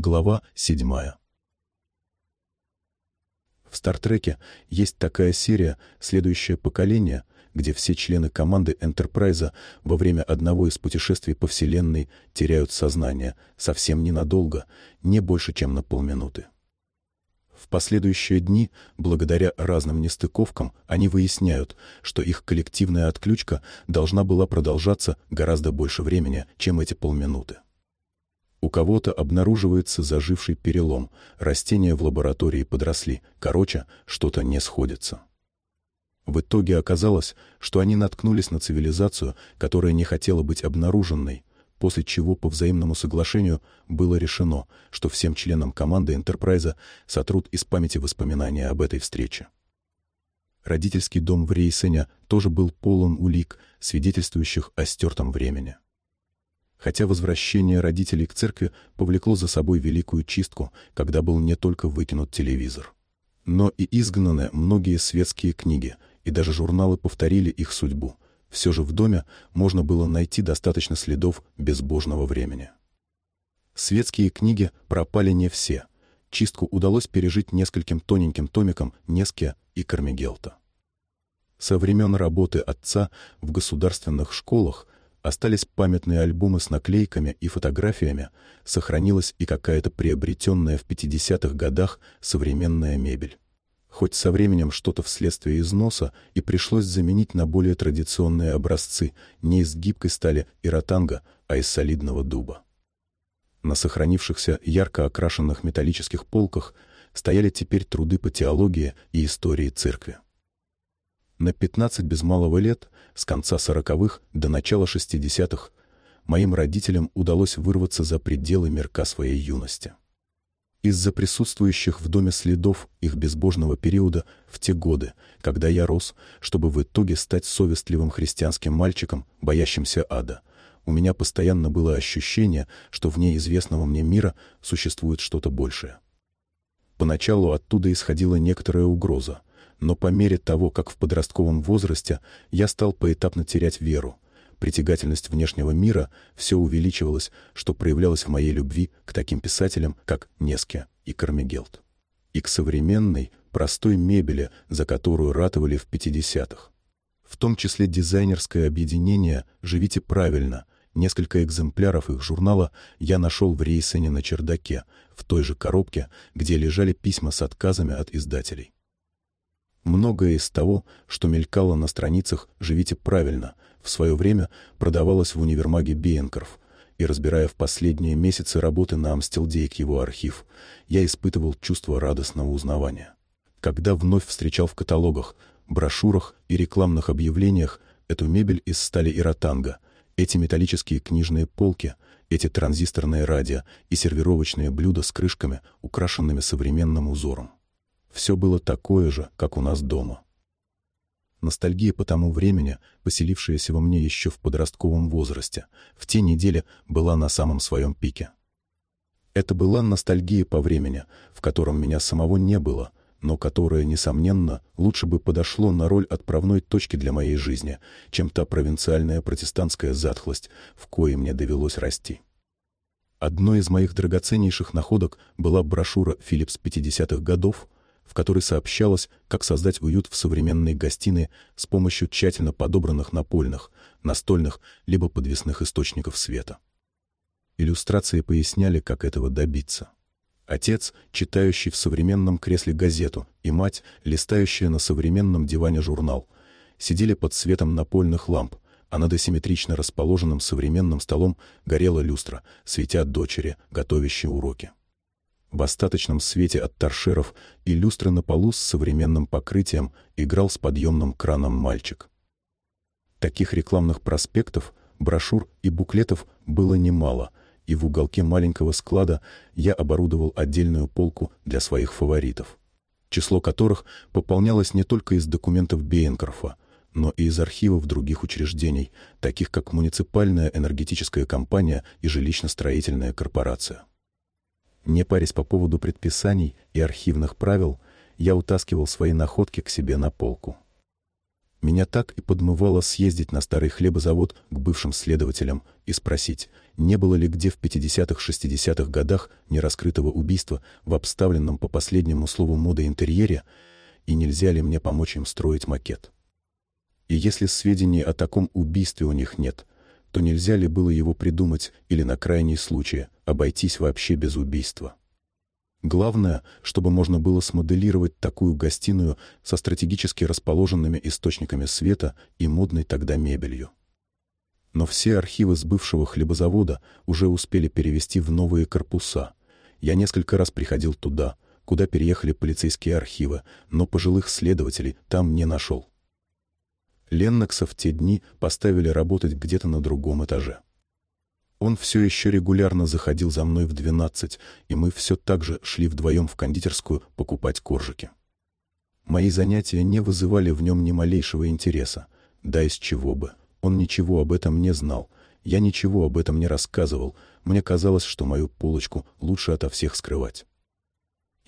Глава 7. В «Стартреке» есть такая серия «Следующее поколение», где все члены команды «Энтерпрайза» во время одного из путешествий по Вселенной теряют сознание, совсем ненадолго, не больше, чем на полминуты. В последующие дни, благодаря разным нестыковкам, они выясняют, что их коллективная отключка должна была продолжаться гораздо больше времени, чем эти полминуты. У кого-то обнаруживается заживший перелом, растения в лаборатории подросли, короче, что-то не сходится. В итоге оказалось, что они наткнулись на цивилизацию, которая не хотела быть обнаруженной, после чего по взаимному соглашению было решено, что всем членам команды «Энтерпрайза» сотрут из памяти воспоминания об этой встрече. Родительский дом в Рейсене тоже был полон улик, свидетельствующих о стертом времени хотя возвращение родителей к церкви повлекло за собой великую чистку, когда был не только выкинут телевизор. Но и изгнаны многие светские книги, и даже журналы повторили их судьбу. Все же в доме можно было найти достаточно следов безбожного времени. Светские книги пропали не все. Чистку удалось пережить нескольким тоненьким томикам Неске и Кармигелта. Со времен работы отца в государственных школах Остались памятные альбомы с наклейками и фотографиями, сохранилась и какая-то приобретенная в 50-х годах современная мебель. Хоть со временем что-то вследствие износа и пришлось заменить на более традиционные образцы не из гибкой стали и ротанга, а из солидного дуба. На сохранившихся ярко окрашенных металлических полках стояли теперь труды по теологии и истории церкви. На 15 без малого лет, с конца сороковых до начала шестидесятых, моим родителям удалось вырваться за пределы мирка своей юности. Из-за присутствующих в доме следов их безбожного периода в те годы, когда я рос, чтобы в итоге стать совестливым христианским мальчиком, боящимся ада, у меня постоянно было ощущение, что вне известного мне мира существует что-то большее. Поначалу оттуда исходила некоторая угроза, но по мере того, как в подростковом возрасте я стал поэтапно терять веру, притягательность внешнего мира все увеличивалась, что проявлялось в моей любви к таким писателям, как Неске и Кармигелт, и к современной, простой мебели, за которую ратовали в 50-х. В том числе дизайнерское объединение «Живите правильно», Несколько экземпляров их журнала я нашел в Рейсене на чердаке, в той же коробке, где лежали письма с отказами от издателей. Многое из того, что мелькало на страницах «Живите правильно», в свое время продавалось в универмаге Биенкорф, и, разбирая в последние месяцы работы на Амстелдейк его архив, я испытывал чувство радостного узнавания. Когда вновь встречал в каталогах, брошюрах и рекламных объявлениях эту мебель из стали и ротанга, эти металлические книжные полки, эти транзисторные радио и сервировочные блюда с крышками, украшенными современным узором. Все было такое же, как у нас дома. Ностальгия по тому времени, поселившаяся во мне еще в подростковом возрасте, в те недели была на самом своем пике. Это была ностальгия по времени, в котором меня самого не было, но которое, несомненно, лучше бы подошло на роль отправной точки для моей жизни, чем та провинциальная протестантская затхлость, в кое мне довелось расти. Одной из моих драгоценнейших находок была брошюра «Филлипс 50-х годов», в которой сообщалось, как создать уют в современной гостиной с помощью тщательно подобранных напольных, настольных либо подвесных источников света. Иллюстрации поясняли, как этого добиться. Отец, читающий в современном кресле газету, и мать, листающая на современном диване журнал, сидели под светом напольных ламп, а над асимметрично расположенным современным столом горела люстра, светя дочери, готовящей уроки. В остаточном свете от торшеров и люстры на полу с современным покрытием играл с подъемным краном мальчик. Таких рекламных проспектов, брошюр и буклетов было немало, и в уголке маленького склада я оборудовал отдельную полку для своих фаворитов, число которых пополнялось не только из документов Бейнкорфа, но и из архивов других учреждений, таких как муниципальная энергетическая компания и жилищно-строительная корпорация. Не парясь по поводу предписаний и архивных правил, я утаскивал свои находки к себе на полку. Меня так и подмывало съездить на старый хлебозавод к бывшим следователям и спросить, не было ли где в 50-60-х годах нераскрытого убийства в обставленном по последнему слову моды интерьере, и нельзя ли мне помочь им строить макет. И если сведений о таком убийстве у них нет, то нельзя ли было его придумать или на крайний случай обойтись вообще без убийства. Главное, чтобы можно было смоделировать такую гостиную со стратегически расположенными источниками света и модной тогда мебелью. Но все архивы с бывшего хлебозавода уже успели перевести в новые корпуса. Я несколько раз приходил туда, куда переехали полицейские архивы, но пожилых следователей там не нашел. Леннокса в те дни поставили работать где-то на другом этаже. Он все еще регулярно заходил за мной в двенадцать, и мы все так же шли вдвоем в кондитерскую покупать коржики. Мои занятия не вызывали в нем ни малейшего интереса. Да из чего бы. Он ничего об этом не знал. Я ничего об этом не рассказывал. Мне казалось, что мою полочку лучше ото всех скрывать.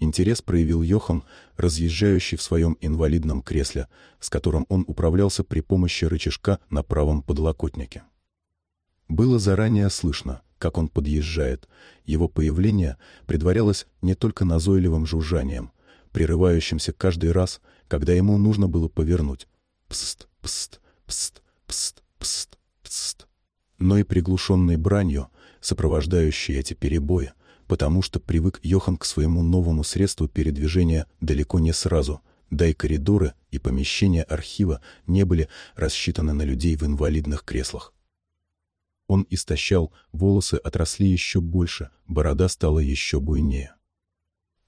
Интерес проявил Йохан, разъезжающий в своем инвалидном кресле, с которым он управлялся при помощи рычажка на правом подлокотнике. Было заранее слышно, как он подъезжает. Его появление предварялось не только назойливым жужжанием, прерывающимся каждый раз, когда ему нужно было повернуть. Пст, пст, пст, пст, пст, пст. Но и приглушенной бранью, сопровождающей эти перебои, потому что привык Йохан к своему новому средству передвижения далеко не сразу, да и коридоры и помещения архива не были рассчитаны на людей в инвалидных креслах. Он истощал, волосы отросли еще больше, борода стала еще буйнее.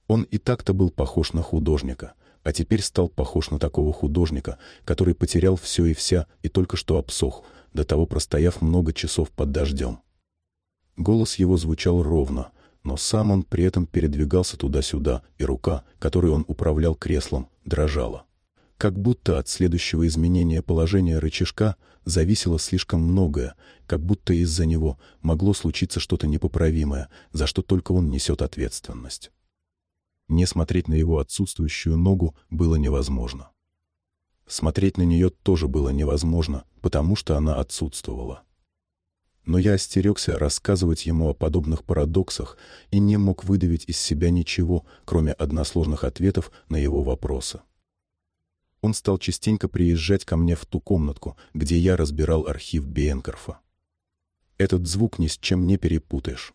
Он и так-то был похож на художника, а теперь стал похож на такого художника, который потерял все и вся и только что обсох, до того простояв много часов под дождем. Голос его звучал ровно, но сам он при этом передвигался туда-сюда, и рука, которой он управлял креслом, дрожала. Как будто от следующего изменения положения рычажка зависело слишком многое, как будто из-за него могло случиться что-то непоправимое, за что только он несет ответственность. Не смотреть на его отсутствующую ногу было невозможно. Смотреть на нее тоже было невозможно, потому что она отсутствовала. Но я остерегся рассказывать ему о подобных парадоксах и не мог выдавить из себя ничего, кроме односложных ответов на его вопросы он стал частенько приезжать ко мне в ту комнатку, где я разбирал архив Бенкорфа. Этот звук ни с чем не перепутаешь.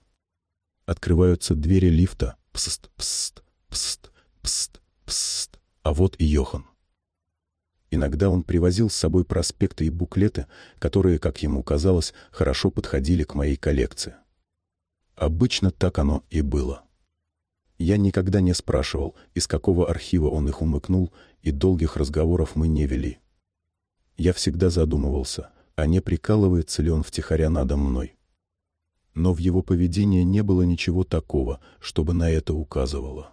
Открываются двери лифта. Пст, пст, пст, пст, пст. А вот и Йохан. Иногда он привозил с собой проспекты и буклеты, которые, как ему казалось, хорошо подходили к моей коллекции. Обычно так оно и было. Я никогда не спрашивал, из какого архива он их умыкнул, и долгих разговоров мы не вели. Я всегда задумывался, а не прикалывается ли он втихаря надо мной. Но в его поведении не было ничего такого, чтобы на это указывало.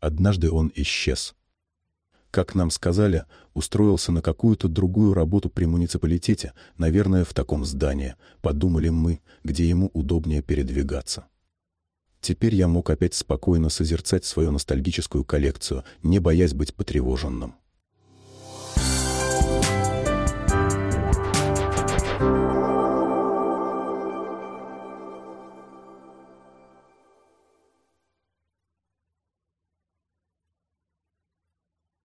Однажды он исчез как нам сказали, устроился на какую-то другую работу при муниципалитете, наверное, в таком здании, подумали мы, где ему удобнее передвигаться. Теперь я мог опять спокойно созерцать свою ностальгическую коллекцию, не боясь быть потревоженным. Thank you.